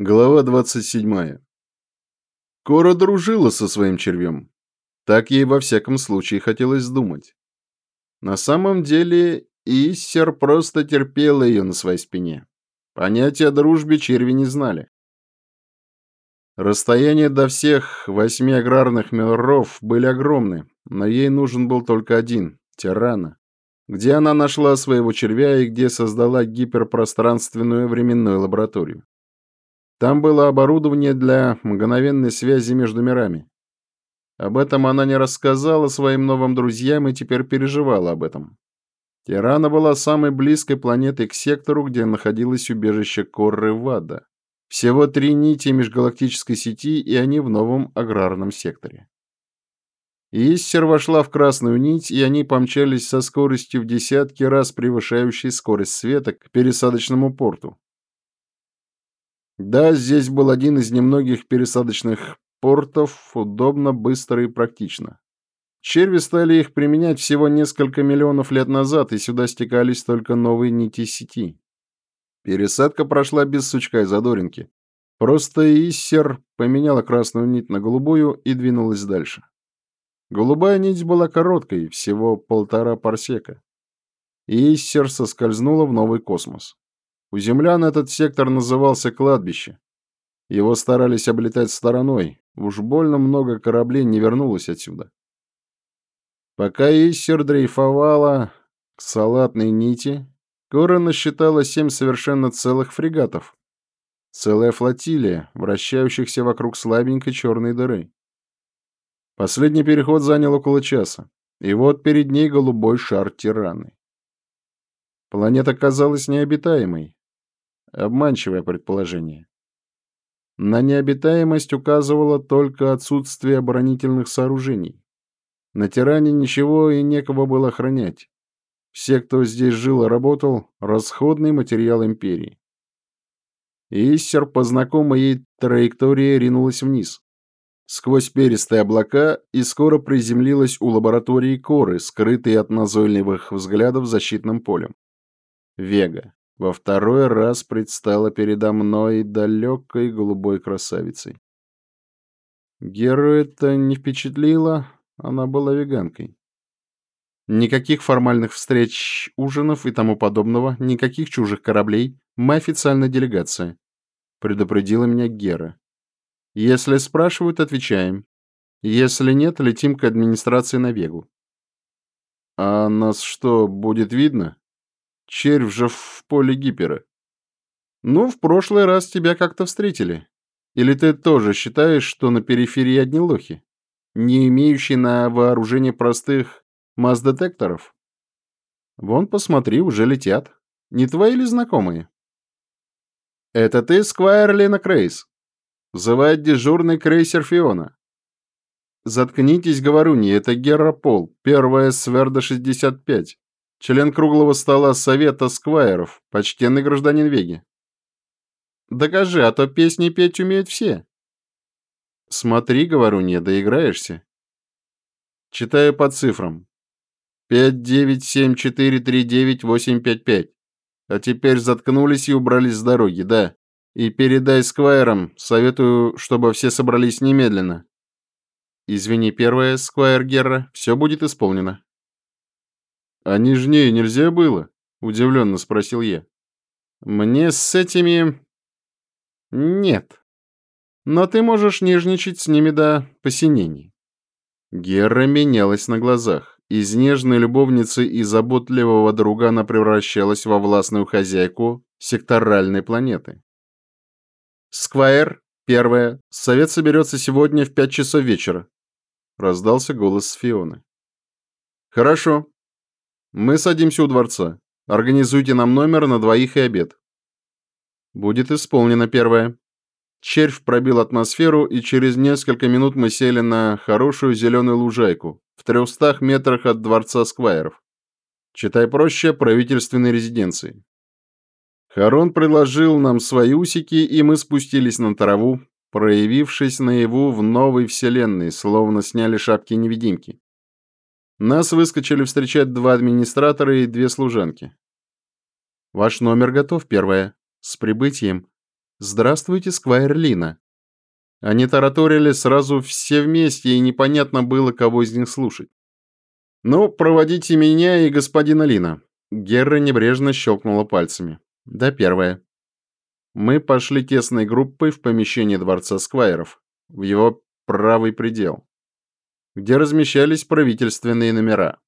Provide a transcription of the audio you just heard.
Глава 27. Кора дружила со своим червем. Так ей во всяком случае хотелось думать. На самом деле Иссер просто терпела ее на своей спине. Понятия о дружбе черви не знали. Расстояние до всех восьми аграрных миров были огромны, но ей нужен был только один — Тирана, где она нашла своего червя и где создала гиперпространственную временную лабораторию. Там было оборудование для мгновенной связи между мирами. Об этом она не рассказала своим новым друзьям и теперь переживала об этом. Тирана была самой близкой планетой к сектору, где находилось убежище Корры Вада. Всего три нити межгалактической сети, и они в новом аграрном секторе. Иссер вошла в красную нить, и они помчались со скоростью в десятки раз превышающей скорость света к пересадочному порту. Да, здесь был один из немногих пересадочных портов, удобно, быстро и практично. Черви стали их применять всего несколько миллионов лет назад, и сюда стекались только новые нити сети. Пересадка прошла без сучка и задоринки. Просто Иссер поменяла красную нить на голубую и двинулась дальше. Голубая нить была короткой, всего полтора парсека. Иссер соскользнула в новый космос. У землян этот сектор назывался кладбище. Его старались облетать стороной, уж больно много кораблей не вернулось отсюда. Пока Иссер дрейфовала к салатной нити, Кора насчитала семь совершенно целых фрегатов. Целая флотилия, вращающихся вокруг слабенькой черной дыры. Последний переход занял около часа, и вот перед ней голубой шар тираны. Планета казалась необитаемой, Обманчивое предположение. На необитаемость указывало только отсутствие оборонительных сооружений. На Тиране ничего и некого было охранять. Все, кто здесь жил и работал, расходный материал империи. Иссер по знакомой ей траектории ринулась вниз, сквозь перистые облака и скоро приземлилась у лаборатории Коры, скрытой от назойливых взглядов защитным полем. Вега во второй раз предстала передо мной далекой голубой красавицей. Геру это не впечатлило, она была веганкой. Никаких формальных встреч, ужинов и тому подобного, никаких чужих кораблей, мы официальная делегация, предупредила меня Гера. Если спрашивают, отвечаем. Если нет, летим к администрации на Вегу. А нас что, будет видно? Червь же в поле гипера. Ну, в прошлый раз тебя как-то встретили. Или ты тоже считаешь, что на периферии одни лохи, не имеющие на вооружении простых масс-детекторов? Вон, посмотри, уже летят. Не твои ли знакомые? Это ты, Сквайр Лена Крейс? Взывает дежурный крейсер Фиона. Заткнитесь, говорю не, это Герра Пол, первая Сверда-65 член круглого стола Совета Сквайров, почтенный гражданин Веги. Докажи, а то песни петь умеют все. Смотри, говорю, не доиграешься. Читаю по цифрам. 597439855. А теперь заткнулись и убрались с дороги, да. И передай Сквайрам, советую, чтобы все собрались немедленно. Извини, первое, Сквайр Герра, все будет исполнено. «А нежнее нельзя было?» — удивленно спросил я. «Мне с этими...» «Нет. Но ты можешь нежничать с ними до посинений». Гера менялась на глазах. Из нежной любовницы и заботливого друга она превращалась во властную хозяйку секторальной планеты. «Сквайр, первое. Совет соберется сегодня в пять часов вечера», — раздался голос Фионы. «Хорошо. Мы садимся у дворца. Организуйте нам номер на двоих и обед. Будет исполнено первое. Червь пробил атмосферу, и через несколько минут мы сели на хорошую зеленую лужайку в трехстах метрах от дворца Сквайров. Читай проще, правительственной резиденции. Харон предложил нам свои усики, и мы спустились на траву, проявившись наяву в новой вселенной, словно сняли шапки-невидимки. Нас выскочили встречать два администратора и две служанки. «Ваш номер готов, первое. С прибытием. «Здравствуйте, Сквайр Лина». Они тараторили сразу все вместе, и непонятно было, кого из них слушать. «Ну, проводите меня и господина Лина». Герра небрежно щелкнула пальцами. «Да первое». Мы пошли тесной группой в помещение дворца Сквайров, в его правый предел, где размещались правительственные номера.